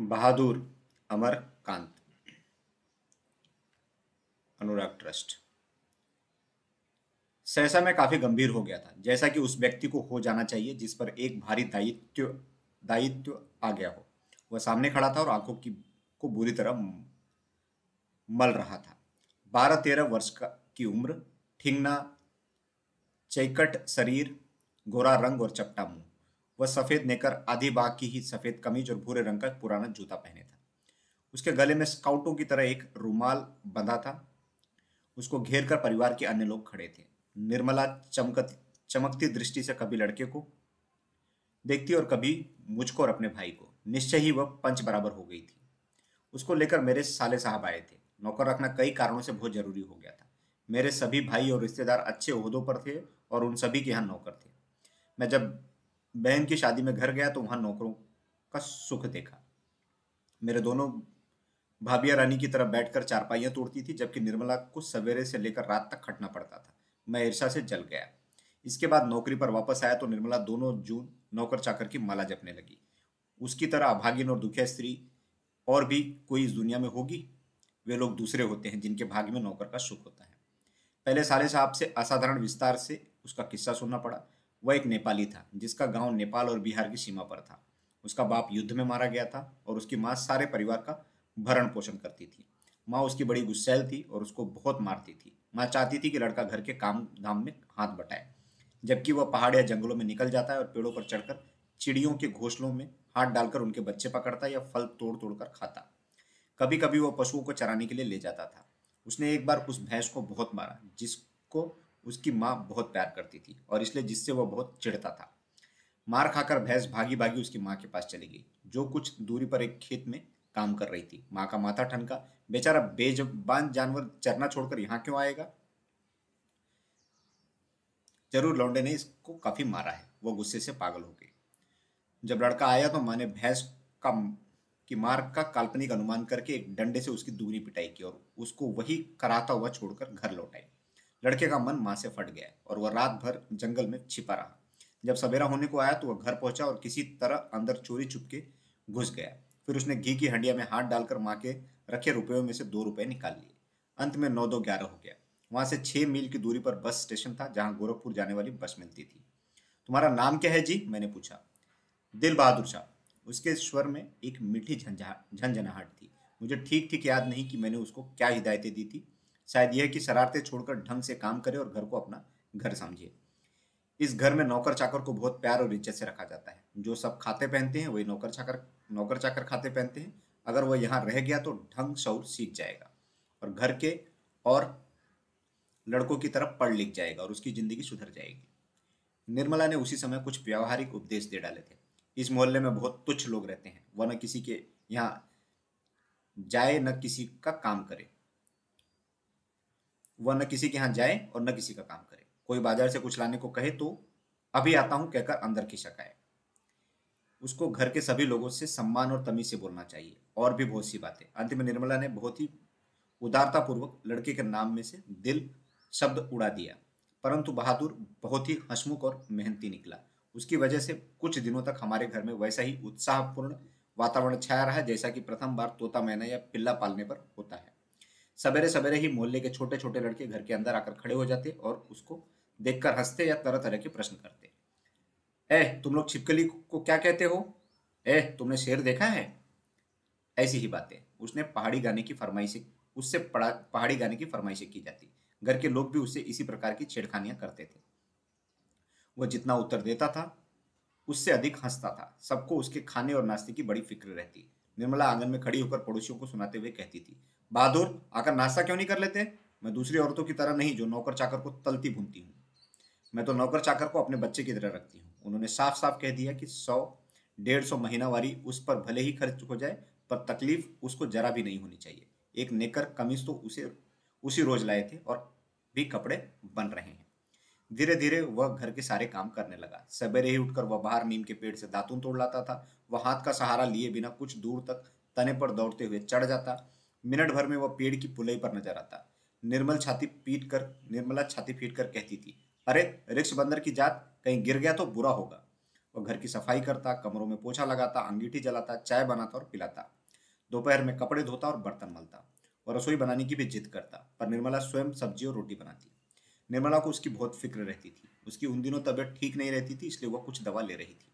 बहादुर अमरकांत अनुराग trust. सहसा मैं काफ़ी गंभीर हो गया था, जैसा कि उस व्यक्ति को हो जाना चाहिए जिस पर एक भारी दायित्व दायित्व आ गया हो। वह सामने खड़ा था और आँखों की, को बुरी तरह मल रहा था। बारह तेरह वर्ष का, की उम्र, ठिंगना, चैकट शरीर, गोरा रंग और चपटा मुँह। वह सफ़ेद नेकर, आधी बाग की ही सफ़ेद कमीज और भूरे रंग का पुराना जूता पहने था। उसके गले में स्काउटों की तरह एक रुमाल बंधा था। उसको घेर कर परिवार के अन्य लोग खड़े थे। निर्मला चमकती चमकती दृष्टि से कभी लड़के को देखती और कभी मुझको और अपने भाई को। निश्चय ही वह पंच बराबर हो गई थी। उसको लेकर मेरे साले साहब आए थे। नौकर रखना कई कारणों से बहुत ज़रूरी हो गया था। मेरे सभी भाई और रिश्तेदार अच्छे उहदों पर थे और उन सभी के यहाँ नौकर थे। मैं जब बहन की शादी में घर गया तो वहाँ नौकरों का सुख देखा। मेरे दोनों भाभिया रानी की तरफ़ बैठकर चारपाइयाँ तोड़ती थी, जबकि निर्मला को सवेरे से लेकर रात तक खटना पड़ता था। मैं ईर्षा से जल गया। इसके बाद नौकरी पर वापस आया तो निर्मला दोनों जून नौकर चाकर की माला जपने लगी। उसकी तरह अभागिन और दुखिया स्त्री और भी कोई इस दुनिया में होगी? वे लोग दूसरे होते हैं जिनके भाग्य में नौकर का सुख होता है। पहले साले साहब से असाधारण विस्तार से उसका किस्सा सुनना पड़ा। वह एक नेपाली था, जिसका गाँव नेपाल और बिहार की सीमा पर था। उसका बाप युद्ध में मारा गया था और उसकी माँ सारे परिवार का भरण पोषण करती थी। माँ उसकी बड़ी गुस्सैल थी और उसको बहुत मारती थी। माँ चाहती थी कि लड़का घर के काम धाम में हाथ बटाए, जबकि वह पहाड़ या जंगलों में निकल जाता है और पेड़ों पर चढ़कर चिड़ियों के घोंसलों में हाथ डालकर उनके बच्चे पकड़ता या फल तोड़ तोड़ कर खाता। कभी कभी वह पशुओं को चराने के लिए ले जाता था। उसने एक बार उस भैंस को बहुत मारा, जिसको उसकी माँ बहुत प्यार करती थी और इसलिए जिससे वह बहुत चिढ़ता था। मार खाकर भैंस भागी भागी उसकी माँ के पास चली गई। जो कुछ दूरी पर एक खेत में काम कर रही थी। माँ का माथा ठनका, बेचारा बेजबान जानवर चरना छोड़कर यहाँ क्यों आएगा? ज़रूर लौंडे ने इसको काफ़ी मारा है। वो गुस्से से पागल हो गई। जब लड़का आया तो माँ ने भैंस का की मार का काल्पनिक अनुमान करके एक डंडे से उसकी दूरी पिटाई की और उसको वही कराता हुआ छोड़कर घर लौटाई लड़के का मन माँ से फट गया और वह रात भर जंगल में छिपा रहा। जब सवेरा होने को आया तो वह घर पहुँचा और किसी तरह अंदर चोरी चुपके घुस गया। फिर उसने घी की हंडिया में हाथ डालकर माँ के रखे रुपयों में से दो रुपए निकाल लिए। अंत में नौ दो ग्यारह हो गया। वहाँ से छह मील की दूरी पर बस स्टेशन था जहाँ गोरखपुर जाने वाली बस मिलती थी। तुम्हारा नाम क्या है जी? मैंने पूछा। दिल बहादुर शाह। उसके स्वर में एक मीठी झंझनाहट थी। मुझे ठीक ठीक याद नहीं कि मैंने उसको क्या हिदायतें दी थी। शायद यह कि शरारतें छोड़कर ढंग से काम करे और घर को अपना घर समझिए। इस घर में नौकर चाकर को बहुत प्यार और इज़्ज़त से रखा जाता है। जो सब खाते पहनते हैं, वही नौकर चाकर नौकर चाकर खाते पहनते हैं। अगर वह यहाँ रह गया तो ढंग शौर सीख जाएगा और घर के और लड़कों की तरफ़ पढ़ लिख जाएगा और उसकी ज़िंदगी सुधर जाएगी। निर्मला ने उसी समय कुछ व्यावहारिक उपदेश दे डाले थे। इस मोहल्ले में बहुत तुच्छ लोग रहते हैं। वह न किसी के यहाँ जाए, न किसी का काम करे। वह न किसी के यहाँ जाए और न किसी का काम करे। कोई बाज़ार से कुछ लाने को कहे तो अभी आता हूँ कहकर अंदर की शकाए उसको घर के सभी लोगों से सम्मान और तमीज से बोलना चाहिए। और भी बहुत सी बातें। अंत में निर्मला ने बहुत ही उदारतापूर्वक लड़के के नाम में से दिल शब्द उड़ा दिया। परंतु बहादुर बहुत ही हसमुख और मेहनती निकला। उसकी वजह से कुछ दिनों तक हमारे घर में वैसा ही उत्साहपूर्ण वातावरण छाया रहा, जैसा कि प्रथम बार तोता मैना या पिल्ला पालने पर होता है। सवेरे सवेरे ही मोहल्ले के छोटे छोटे लड़के घर के अंदर आकर खड़े हो जाते और उसको देखकर हँसते या तरह तरह के प्रश्न करते। ए, तुम लोग छिपकली को क्या कहते हो? ए, तुमने शेर देखा है? ऐसी ही बातें। उसने पहाड़ी गाने की फरमाइश, उससे पहाड़ी गाने की फरमाइशें की जाती। घर के लोग भी उससे इसी प्रकार की छेड़खानियाँ करते थे। वह जितना उत्तर देता था, उससे अधिक हंसता था। सबको उसके खाने और नाश्ते की बड़ी फ़िक्र रहती। निर्मला आँगन में खड़ी होकर पड़ोसियों को सुनाते हुए कहती थी बहादुर, आकर नाश्ता क्यों नहीं कर लेते? मैं दूसरी औरतों की तरह नहीं, जो नौकर चाकर को तलती भूनती हूँ। मैं तो नौकर चाकर को अपने बच्चे की तरह रखती हूँ। उन्होंने साफ़ साफ़ कह दिया कि सौ, डेढ़ सौ महीना वारी उस पर भले ही खर्च हो जाए, पर तकलीफ़ उसको जरा भी नहीं होनी चाहिए। एक नेकर कमीज तो उसे, उसी रोज लाए थे और भी कपड़े बन रहे हैं। धीरे धीरे वह घर के सारे काम करने लगा। सवेरे ही उठकर वह बाहर नीम के पेड़ से दातुन तोड़ लाता था। वह हाथ का सहारा लिए बिना कुछ दूर तक तने पर दौड़ते हुए चढ़ जाता। मिनट भर में वह पेड़ की पुलई पर नज़र आता। निर्मल छाती पीट कर, निर्मला छाती पीट कर कहती थी, अरे, रिक्श बंदर की जात, कहीं गिर गया तो बुरा होगा। वह घर की सफ़ाई करता, कमरों में पोछा लगाता, अंगीठी जलाता, चाय बनाता और पिलाता। दोपहर में कपड़े धोता और बर्तन मलता और रसोई बनाने की भी जिद करता, पर निर्मला स्वयं सब्ज़ी और रोटी बनाती। निर्मला को उसकी बहुत फ़िक्र रहती थी। उसकी उन दिनों तबीयत ठीक नहीं रहती थी, इसलिए वह कुछ दवा ले रही थी।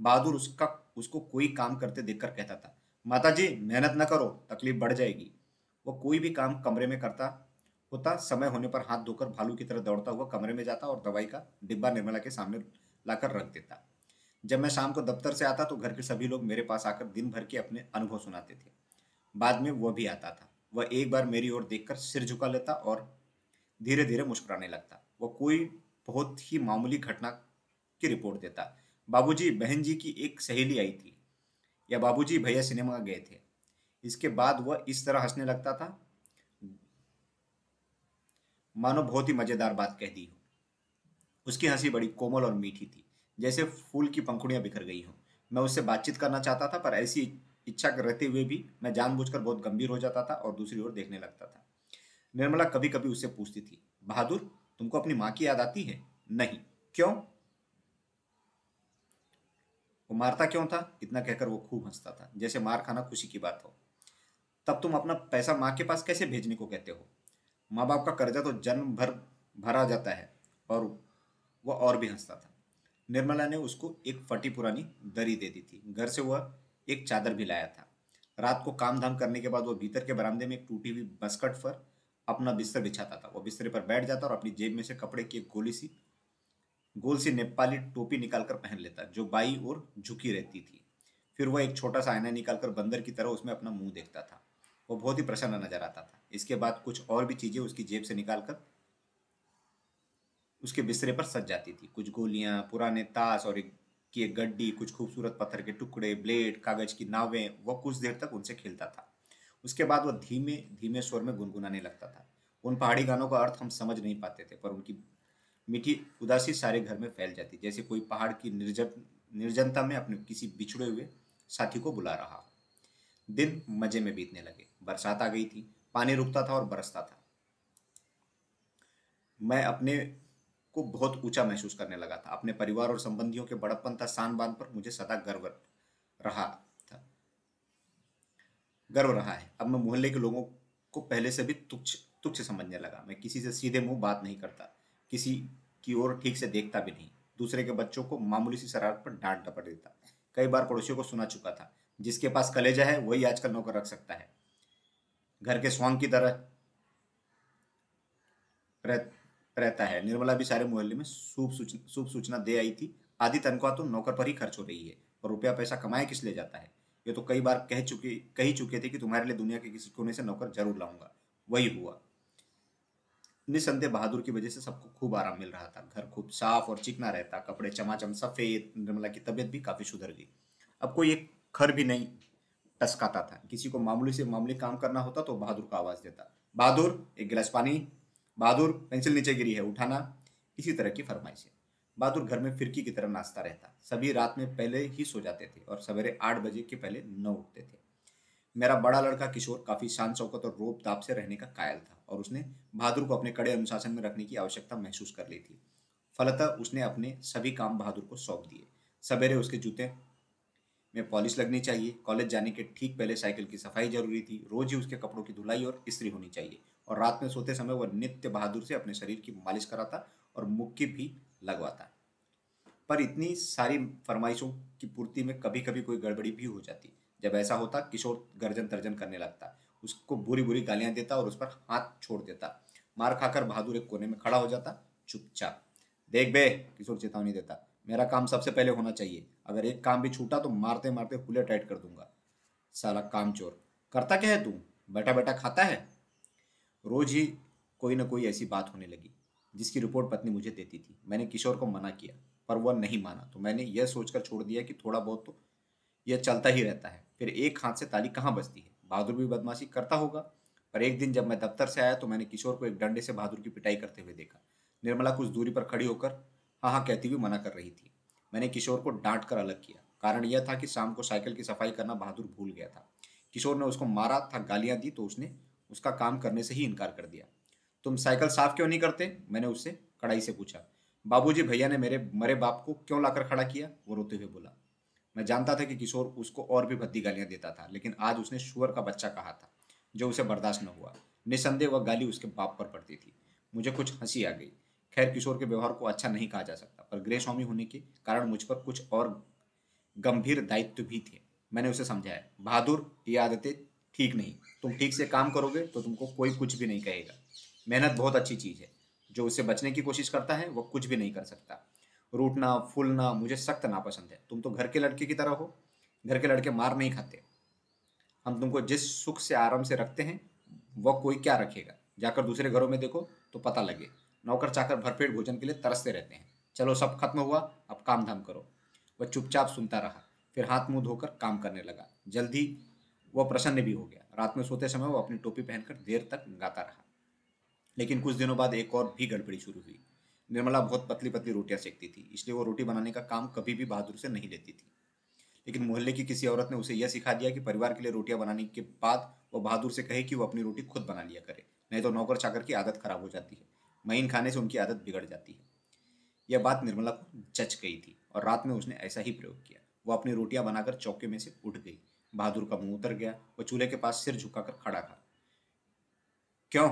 बहादुर उसका, उसको कोई काम करते देखकर कहता था माता जी मेहनत न करो, तकलीफ़ बढ़ जाएगी। वो कोई भी काम कमरे में करता होता, समय होने पर हाथ धोकर भालू की तरह दौड़ता हुआ कमरे में जाता और दवाई का डिब्बा निर्मला के सामने लाकर रख देता। जब मैं शाम को दफ्तर से आता तो घर के सभी लोग मेरे पास आकर दिन भर के अपने अनुभव सुनाते थे। बाद में वह भी आता था। वह एक बार मेरी ओर देखकर सिर झुका लेता और धीरे धीरे मुस्कुराने लगता। वह कोई बहुत ही मामूली घटना की रिपोर्ट देता। बाबूजी, बहन जी की एक सहेली आई थी। या बाबूजी भैया सिनेमा गए थे। इसके बाद वह इस तरह हंसने लगता था। मानो बहुत ही मज़ेदार बात कह दी हो। उसकी हँसी बड़ी कोमल और मीठी थी, जैसे फूल की पंखुड़ियाँ बिखर गई हों। मैं उससे बातचीत करना चाहता था, पर ऐसी इच्छा रहते हुए भी मैं जानबूझकर बहुत गंभीर हो जाता था और दूसरी ओर देखने लगता था। निर्मला कभी कभी उससे पूछती थी, बहादुर, तुमको अपनी माँ की याद आती है? नहीं। क्यों? वो मारता क्यों था? इतना कहकर वो खूब हंसता था। जैसे मार खाना खुशी की बात हो। तब तुम अपना पैसा माँ के पास कैसे भेजने को कहते हो? माँ बाप का कर्जा तो जन्म भर भरा जाता है और वह और भी हंसता था। निर्मला ने उसको एक फटी पुरानी दरी दे दी थी। घर से वह एक चादर भी लाया था। रात को काम धाम करने के बाद वह भीतर के बरामदे में एक टूटी हुई बस्कट पर अपना बिस्तर बिछाता था। वह बिस्तरे पर बैठ जाता और अपनी जेब में से कपड़े की एक गोली सी गोल सी नेपाली टोपी निकालकर पहन लेता, जो बाई और झुकी रहती थी। फिर वह एक छोटा सा आईना निकालकर बंदर की तरह उसमें अपना मुँह देखता था। वो बहुत ही प्रसन्न नज़र आता था। इसके बाद कुछ और भी चीज़ें उसकी जेब से निकालकर उसके बिस्तरे पर सज जाती थी। कुछ गोलियाँ, पुराने ताश और एक गड्डी, कुछ खूबसूरत पत्थर के टुकड़े, ब्लेड, कागज़ की नावें, वह कुछ देर तक उनसे खेलता था। उसके बाद वह धीमे धीमे स्वर में गुनगुनाने लगता था। उन पहाड़ी गानों का अर्थ हम समझ नहीं पाते थे, पर उनकी मीठी उदासी सारे घर में फैल जाती, जैसे कोई पहाड़ की निर्जन, निर्जनता में अपने किसी बिछड़े हुए साथी को बुला रहा दिन मज़े में बीतने लगे, बरसात आ गई थी, पानी रुकता था और बरसता था। मैं अपने को बहुत ऊँचा महसूस करने लगा था। अपने परिवार और संबंधियों के बड़प्पन था, शान बाँध पर मुझे सदा गर्व रहा था। गर्व रहा है। अब मैं मोहल्ले के लोगों को पहले से भी तुच्छ तुच्छ समझने लगा। मैं किसी से सीधे मुँह बात नहीं करता, किसी की ओर ठीक से देखता भी नहीं। दूसरे के बच्चों को मामूली सी शरारत पर डांट डपट देता। कई बार पड़ोसियों को सुना चुका था जिसके पास कलेजा है वही आजकल नौकर रख सकता है। घर के स्वांग की तरह रह, रहता है। निर्मला भी सारे मोहल्ले में शुभ सूचना शुभ सूचना दे आई थी। आधी तनख्वाह तो नौकर पर ही खर्च हो रही है और रुपया पैसा कमाए किस ले जाता है? ये तो कई बार कह चुके कही चुके थे कि तुम्हारे लिए दुनिया के किसी कोने से नौकर ज़रूर लाऊँगा। वही हुआ। निसंदेह बहादुर की वजह से सबको खूब आराम मिल रहा था। घर खूब साफ़ और चिकना रहता, कपड़े चमाचम सफ़ेद, निर्मला की तबीयत भी काफ़ी सुधर गई। अब कोई एक खर भी नहीं, टसकाता था। किसी को मामूली से मामूली काम करना होता तो बहादुर को आवाज़ देता। बहादुर, एक गिलास पानी। बहादुर, पेंसिल नीचे गिरी है, उठाना। इसी तरह की फरमाइश। बहादुर घर में फिरकी की तरह नाचता रहता। सभी रात में पहले ही सो जाते थे और सवेरे आठ बजे के पहले न उठते थे। मेरा बड़ा लड़का किशोर काफ़ी शांत चौकत और रोप ताप से रहने का कायल था। और उसने बहादुर को अपने कड़े अनुशासन में रखने की आवश्यकता महसूस कर ली थी। फलतः उसने अपने सभी काम बहादुर को सौंप दिए। सवेरे उसके जूते में पॉलिश लगनी चाहिए। कॉलेज जाने के ठीक पहले साइकिल की सफ़ाई ज़रूरी थी। रोज ही उसके कपड़ों की धुलाई और इस्त्री होनी चाहिए। और रात में सोते समय वह नित्य बहादुर से अपने शरीर की मालिश कराता और मुक्की भी लगवाता। पर इतनी सारी फरमाइशों की पूर्ति में कभी कभी कोई गड़बड़ी भी हो जाती। जब ऐसा होता, किशोर गर्जन तर्जन करने लगता। उसको बुरी बुरी गालियाँ देता और उस पर हाथ छोड़ देता। मार खाकर बहादुर एक कोने में खड़ा हो जाता, चुपचाप। देख बे, किशोर चेतावनी देता, मेरा काम सबसे पहले होना चाहिए। अगर एक काम भी छूटा तो मारते मारते खुले टाइट कर दूँगा। साला काम चोर करता क्या है तू? बैठा बैठा खाता है? रोज ही कोई ना कोई ऐसी बात होने लगी, जिसकी रिपोर्ट पत्नी मुझे देती थी। मैंने किशोर को मना किया, पर वह नहीं माना। तो मैंने यह सोचकर छोड़ दिया कि थोड़ा बहुत तो यह चलता ही रहता है। फिर एक हाथ से ताली कहाँ बजती है? बहादुर भी बदमाशी करता होगा, पर एक दिन जब मैं दफ्तर से आया तो मैंने किशोर को एक डंडे से बहादुर की पिटाई करते हुए देखा। निर्मला कुछ दूरी पर खड़ी होकर हाँ हाँ कहती हुई मना कर रही थी। मैंने किशोर को डांट कर अलग किया। कारण यह था कि शाम को साइकिल की सफ़ाई करना बहादुर भूल गया था। किशोर ने उसको मारा था गालियाँ दी तो उसने उसका काम करने से ही इनकार कर दिया। तुम साइकिल साफ़ क्यों नहीं करते? मैंने उससे कड़ाई से पूछा। बाबूजी, भैया ने मेरे, मरे बाप को क्यों लाकर खड़ा किया? वो रोते हुए बोला। मैं जानता था कि किशोर उसको और भी भद्दी गालियाँ देता था, लेकिन आज उसने शुअर का बच्चा कहा था, जो उसे बर्दाश्त न हुआ। निसंदेह वह गाली उसके बाप पर पड़ती थी। मुझे कुछ हँसी आ गई। खैर, किशोर के व्यवहार को अच्छा नहीं कहा जा सकता, पर गृह स्वामी होने के कारण मुझ पर कुछ और गंभीर दायित्व भी थे। मैंने उसे समझाया, बहादुर, ये आदतें ठीक नहीं। तुम ठीक से काम करोगे तो तुमको कोई कुछ भी नहीं कहेगा। मेहनत बहुत अच्छी चीज़ है। जो उससे बचने की कोशिश करता है, वह कुछ भी नहीं कर सकता। रूटना, फूलना मुझे सख्त नापसंद है। तुम तो घर के लड़के की तरह हो, घर के लड़के मार नहीं खाते। हम तुमको जिस सुख से, आराम से रखते हैं, वह कोई क्या रखेगा? जाकर दूसरे घरों में देखो तो पता लगे। नौकर चाकर भरपेट भोजन के लिए तरसते रहते हैं। चलो सब खत्म हुआ, अब काम धाम करो। वह चुपचाप सुनता रहा, फिर हाथ मुँह धोकर काम करने लगा। जल्दी वह प्रसन्न भी हो गया। रात में सोते समय वह अपनी टोपी पहनकर देर तक गाता रहा। लेकिन कुछ दिनों बाद एक और भी गड़बड़ी शुरू हुई। निर्मला बहुत पतली पतली रोटियाँ सेकती थी, इसलिए वो रोटी बनाने का काम कभी भी बहादुर से नहीं लेती थी। लेकिन मोहल्ले की किसी औरत ने उसे यह सिखा दिया कि परिवार के लिए रोटियाँ बनाने के बाद वो बहादुर से कहे कि वो अपनी रोटी खुद बना लिया करे, नहीं तो नौकर चाकर की आदत खराब हो जाती है, महीन खाने से उनकी आदत बिगड़ जाती है। यह बात निर्मला को जच गई थी और रात में उसने ऐसा ही प्रयोग किया। वो अपनी रोटियाँ बनाकर चौके में से उठ गई, बहादुर का मुँह उतर गया वो चूल्हे के पास सिर झुकाकर खड़ा था। क्यों?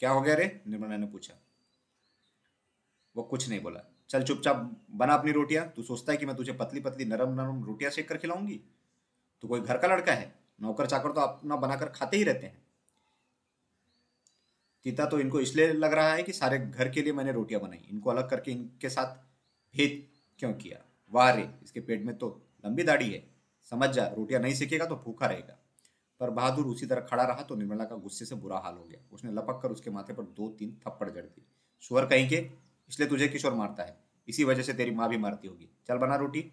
क्या हो गया रे? निर्मला ने पूछा। वो कुछ नहीं बोला। चल चुपचाप बना अपनी रोटियाँ। तू सोचता है कि मैं तुझे पतली पतली नरम नरम रोटियाँ सेक कर खिलाऊँगी? तू कोई घर का लड़का है? नौकर चाकर तो अपना बनाकर खाते ही रहते हैं। तीता तो इनको इसलिए लग रहा है कि सारे घर के लिए मैंने रोटियाँ बनाई। इनको अलग करके इनके साथ भेद क्यों किया? वाह रे, इसके पेट में तो लंबी दाढ़ी है। समझ जा, रोटियाँ नहीं सीखेगा तो भूखा रहेगा। पर बहादुर उसी तरह खड़ा रहा तो निर्मला का गुस्से से बुरा हाल हो गया। उसने लपक कर उसके माथे पर दो तीन थप्पड़ जड़ दिए। सुअर कहीं के? इसलिए तुझे किशोर मारता है। इसी वजह से तेरी माँ भी मारती होगी। चल बना रोटी।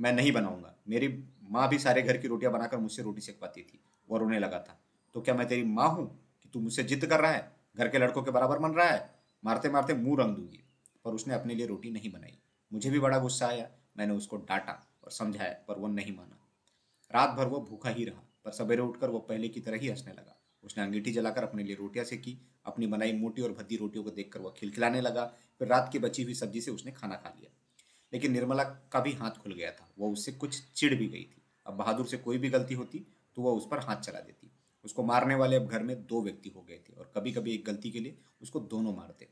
मैं नहीं बनाऊँगा। मेरी माँ भी सारे घर की रोटियाँ बनाकर मुझसे रोटी सेकवाती थी। और रोने लगा था। तो क्या मैं तेरी माँ हूँ कि तू मुझसे जिद कर रहा है? घर के लड़कों के बराबर मन रहा है? मारते मारते मुँह रंग दूँगी। पर उसने अपने लिए रोटी नहीं बनाई। मुझे भी बड़ा गुस्सा आया। मैंने उसको डांटा और समझाया, पर वो नहीं माना। रात भर वो भूखा ही रहा, पर सवेरे उठकर वो पहले की तरह ही हंसने लगा। उसने अंगीठी जलाकर अपने लिए रोटियाँ सेकी, अपनी बनाई मोटी और भद्दी रोटियों को देखकर वह खिलखिलाने लगा, फिर रात की बची हुई सब्ज़ी से उसने खाना खा लिया। लेकिन निर्मला का भी हाथ खुल गया था, वह उससे कुछ चिढ़ भी गई थी। अब बहादुर से कोई भी गलती होती तो वह उस पर हाथ चला देती। उसको मारने वाले अब घर में दो व्यक्ति हो गए थे और कभी कभी एक गलती के लिए उसको दोनों मारते।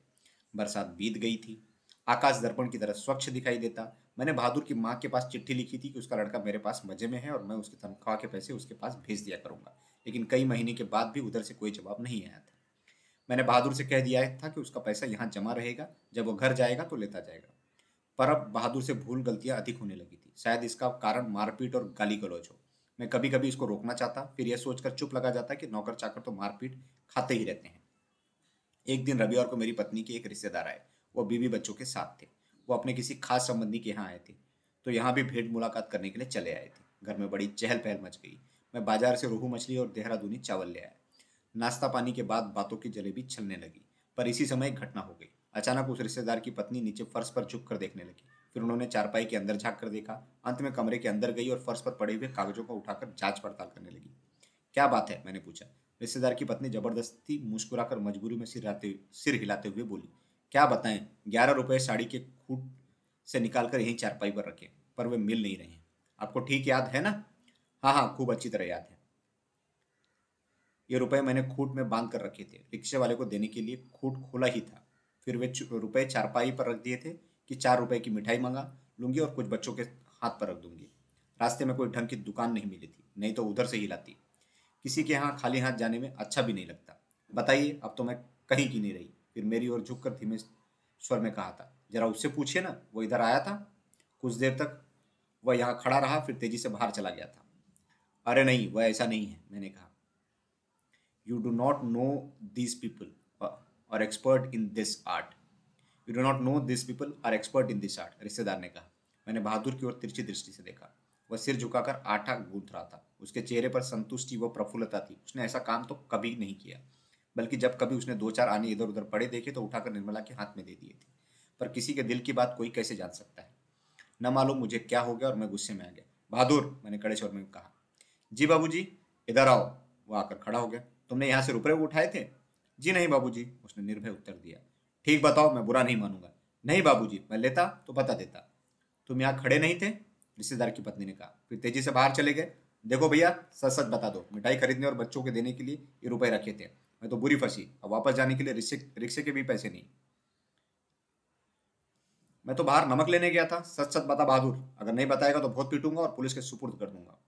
बरसात बीत गई थी, आकाश दर्पण की तरह स्वच्छ दिखाई देता। मैंने बहादुर की माँ के पास चिट्ठी लिखी थी कि उसका लड़का मेरे पास मज़े में है और मैं उसकी तनख्वाह के पैसे उसके पास भेज दिया करूँगा। लेकिन कई महीने के बाद भी उधर से कोई जवाब नहीं आया था। मैंने बहादुर से कह दिया था कि उसका पैसा यहाँ जमा रहेगा, जब वो घर जाएगा तो लेता जाएगा। पर अब बहादुर से भूल गलतियाँ अधिक होने लगी थी। शायद इसका कारण मारपीट और गाली गलौज हो। मैं कभी कभी इसको रोकना चाहता, फिर यह सोचकर चुप लगा जाता कि नौकर चाकर तो मारपीट खाते ही रहते हैं। एक दिन रविवार को मेरी पत्नी के एक रिश्तेदार आए। वो बीवी बच्चों के साथ थे। वो अपने किसी खास संबंधी के यहाँ आए थे। तो यहाँ भी भेंट मुलाकात करने के लिए चले आए थे। घर में बड़ी चहल पहल मच गई। मैं बाज़ार से रोहू मछली और देहरादूनी चावल ले आया। नाश्ता पानी के बाद बातों की जलेबी छलने लगी, पर इसी समय एक घटना हो गई। अचानक उस रिश्तेदार की पत्नी नीचे फर्श पर झुक कर देखने लगी। फिर उन्होंने चारपाई के अंदर झाँक कर देखा। अंत में कमरे के अंदर गई और फर्श पर पड़े हुए कागजों को उठाकर जाँच पड़ताल करने लगी। क्या बात है? मैंने पूछा। रिश्तेदार की पत्नी ज़बरदस्ती मुस्कुराकर मजबूरी में सिर सिर हिलाते हुए बोली, क्या बताएँ? ग्यारह रुपये साड़ी के खूट से निकालकर यहीं चारपाई पर रखे, पर वे मिल नहीं रहे हैं। आपको ठीक याद है ना? हाँ हाँ खूब अच्छी तरह याद है। ये रुपए मैंने खूट में बाँध कर रखे थे, रिक्शे वाले को देने के लिए खूट खोला ही था। फिर वे रुपए चारपाई पर रख दिए थे कि चार रुपए की मिठाई मंगा लूँगी और कुछ बच्चों के हाथ पर रख दूँगी। रास्ते में कोई ढंग की दुकान नहीं मिली थी, नहीं तो उधर से ही लाती। किसी के यहाँ खाली हाथ जाने में अच्छा भी नहीं लगता। बताइए, अब तो मैं कहीं की नहीं रही। फिर मेरी ओर झुक कर धीमे स्वर में कहा था, जरा उससे पूछिए ना, वो इधर आया था? कुछ देर तक वह यहाँ खड़ा रहा, फिर तेज़ी से बाहर चला गया था। अरे नहीं वह ऐसा नहीं है, मैंने कहा। You do not know this people और expert in this art you do not know this people are expert in this art रिश्तेदार ने कहा। मैंने बहादुर की ओर तिरछी दृष्टि से देखा। वह सिर झुकाकर आटा गूंथ रहा था। उसके चेहरे पर संतुष्टि व प्रफुल्लता थी। उसने ऐसा काम तो कभी नहीं किया, बल्कि जब कभी उसने दो चार आने इधर उधर पड़े देखे तो उठाकर निर्मला के हाथ में दे दिए थे। पर किसी के दिल की बात कोई कैसे जान सकता है? न मालूम मुझे क्या हो गया और मैं गुस्से में आ गया। बहादुर, मैंने कड़े स्वर में कहा। जी बाबूजी, इधर आओ। वो आकर खड़ा हो गया। तुमने यहाँ से रुपये उठाए थे? जी नहीं बाबूजी, उसने निर्भय उत्तर दिया। ठीक बताओ, मैं बुरा नहीं मानूँगा। नहीं बाबूजी, मैं लेता तो बता देता। तुम यहाँ खड़े नहीं थे? रिश्तेदार की पत्नी ने कहा। फिर तेज़ी से बाहर चले गए। देखो भैया सच सच बता दो, मिठाई खरीदने और बच्चों के देने के लिए ये रुपए रखे थे। मैं तो बुरी फंसी। अब वापस जाने के लिए रिक्शे रिक्शे के भी पैसे नहीं। मैं तो बाहर नमक लेने गया था। सच सच बता बहादुर। अगर नहीं बताएगा तो बहुत पीटूँगा और पुलिस के सुपुर्द कर दूँगा।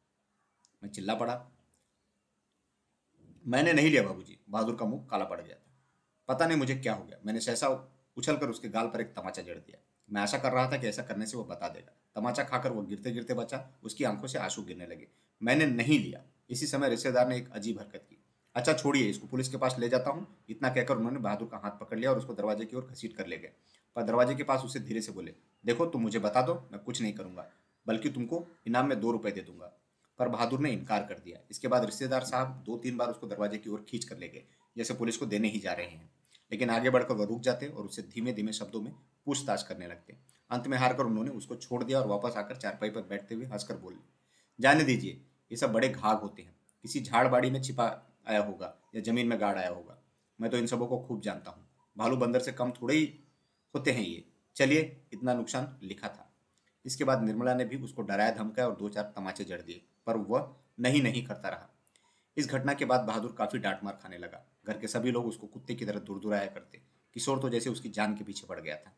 मैं चिल्ला पड़ा। मैंने नहीं लिया बाबूजी। बहादुर का मुँह काला पड़ गया था। पता नहीं मुझे क्या हो गया। मैंने सहसा उछलकर उसके गाल पर एक तमाचा जड़ दिया। मैं आशा कर रहा था कि ऐसा करने से वो बता देगा। तमाचा खाकर वो गिरते गिरते बचा। उसकी आँखों से आँसू गिरने लगे। मैंने नहीं लिया। इसी समय रिश्तेदार ने एक अजीब हरकत की। अच्छा छोड़िए इसको। पुलिस के पास ले जाता हूँ। इतना कहकर उन्होंने बहादुर का हाथ पकड़ लिया और उसको दरवाजे की ओर घसीट कर ले गए। पर दरवाजे के पास उसे धीरे से बोले, देखो, तुम मुझे बता दो। मैं कुछ नहीं करूँगा। बल्कि तुमको इनाम में दो रुपए दे दूँगा। पर बहादुर ने इनकार कर दिया। इसके बाद रिश्तेदार साहब दो तीन बार उसको दरवाजे की ओर खींच कर ले गए, जैसे पुलिस को देने ही जा रहे हैं। लेकिन आगे बढ़कर वह रुक जाते और उससे धीमे धीमे शब्दों में पूछताछ करने लगते। अंत में हारकर उन्होंने उसको छोड़ दिया और वापस आकर चारपाई पर बैठते हुए हंसकर बोले, जाने दीजिए, ये सब बड़े घाघ होते हैं। किसी झाड़बाड़ी में छिपा आया होगा या ज़मीन में गाड़ आया होगा। मैं तो इन सबों को खूब जानता हूँ। भालू बंदर से कम थोड़े ही होते हैं ये। चलिए, इतना नुकसान लिखा था। इसके बाद निर्मला ने भी उसको डराया धमकाया और दो चार तमाचे जड़ दिए। पर वह नहीं नहीं करता रहा। इस घटना के बाद बहादुर काफ़ी डांट मार खाने लगा। घर के सभी लोग उसको कुत्ते की तरह दूर दूर आया करते। किशोर तो जैसे उसकी जान के पीछे पड़ गया था।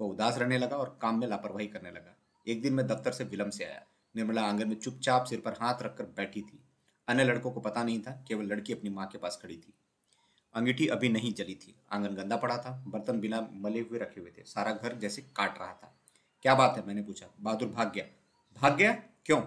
वह उदास रहने लगा और काम में लापरवाही करने लगा। एक दिन मैं दफ्तर से विलम्ब से आया। निर्मला आँगन में चुपचाप सिर पर हाथ रखकर बैठी थी। अन्य लड़कों को पता नहीं था केवल लड़की अपनी माँ के पास खड़ी थी। अंगीठी अभी नहीं जली थी। आँगन गंदा पड़ा था। बर्तन बिना मले हुए रखे हुए थे। सारा घर जैसे काट रहा था। क्या बात है? मैंने पूछा। बहादुर भाग गया। भाग गया? क्यों?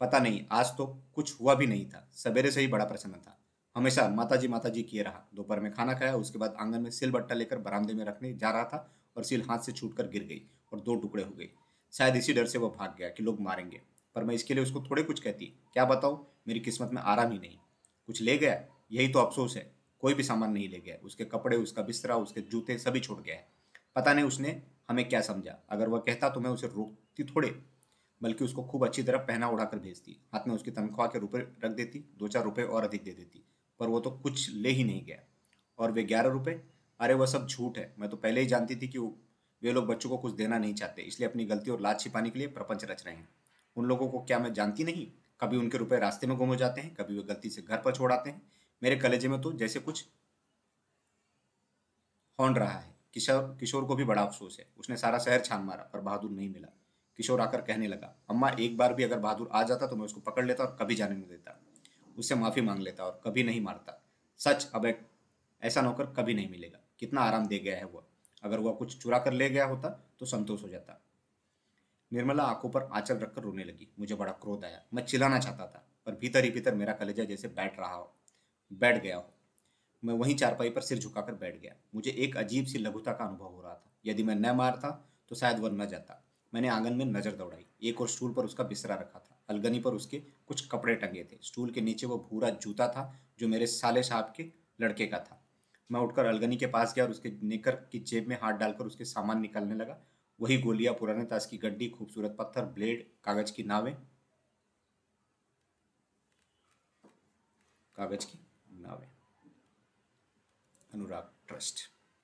पता नहीं, आज तो कुछ हुआ भी नहीं था। सवेरे से ही बड़ा प्रसन्न था। हमेशा माताजी माताजी किए रहा। दोपहर में खाना खाया, उसके बाद आँगन में सिल बट्टा लेकर बरामदे में रखने जा रहा था और सिल हाथ से छूटकर गिर गई और दो टुकड़े हो गए। शायद इसी डर से वो भाग गया कि लोग मारेंगे। पर मैं इसके लिए उसको थोड़े कुछ कहती, क्या बताऊँ? मेरी किस्मत में आराम ही नहीं। कुछ ले गया? यही तो अफसोस है। कोई भी सामान नहीं ले गया। उसके कपड़े, उसका बिस्तरा, उसके जूते सभी छोड़ गया है। पता नहीं उसने हमें क्या समझा। अगर वह कहता तो मैं उसे रोकती थोड़े। बल्कि उसको खूब अच्छी तरह पहना उड़ाकर भेजती। हाथ में उसकी तनख्वाह के रुपए रख देती, दो चार रुपए और अधिक दे देती। पर वो तो कुछ ले ही नहीं गया। और वे ग्यारह रुपए? अरे, वह सब झूठ है। मैं तो पहले ही जानती थी कि वे लोग बच्चों को कुछ देना नहीं चाहते, इसलिए अपनी गलती और लाज छिपाने के लिए प्रपंच रच रहे हैं। उन लोगों को क्या मैं जानती नहीं? कभी उनके रुपए रास्ते में गुम हो जाते हैं, कभी वे गलती से घर पर छोड़ आते हैं। मेरे कलेजे में तो जैसे कुछ हौन रहा है। किशोर किशोर को भी बड़ा अफसोस है। उसने सारा शहर छान मारा, पर बहादुर नहीं मिला। किशोर आकर कहने लगा, अम्मा, एक बार भी अगर बहादुर आ जाता तो मैं उसको पकड़ लेता और कभी जाने नहीं देता। उससे माफ़ी मांग लेता और कभी नहीं मारता। सच, अब एक, ऐसा नौकर कभी नहीं मिलेगा। कितना आराम दे गया है वह अगर वह कुछ चुरा कर ले गया होता तो संतोष हो जाता। निर्मला आँखों पर आंचल रखकर रोने लगी। मुझे बड़ा क्रोध आया। मैं चिल्लाना चाहता था, पर भीतर ही भीतर मेरा कलेजा जैसे बैठ रहा हो, बैठ गया हो। मैं वहीं चारपाई पर सिर झुकाकर बैठ गया। मुझे एक अजीब सी लघुता का अनुभव हो रहा था। यदि मैं न मारता तो शायद वह न जाता। मैंने आँगन में नज़र दौड़ाई। एक और स्टूल पर उसका बिस्तरा रखा था। अलगनी पर उसके कुछ कपड़े टंगे थे। स्टूल के नीचे वो भूरा जूता था, जो मेरे साले साहब के लड़के का था। मैं उठकर अलगनी के पास गया और उसके नेकर की जेब में हाथ डालकर उसके सामान निकालने लगा। वही गोलियाँ, पुराने ताश की गड्डी, खूबसूरत पत्थर, ब्लेड, कागज़ की नावें। कागज़ की नावें। अनुराग ट्रस्ट।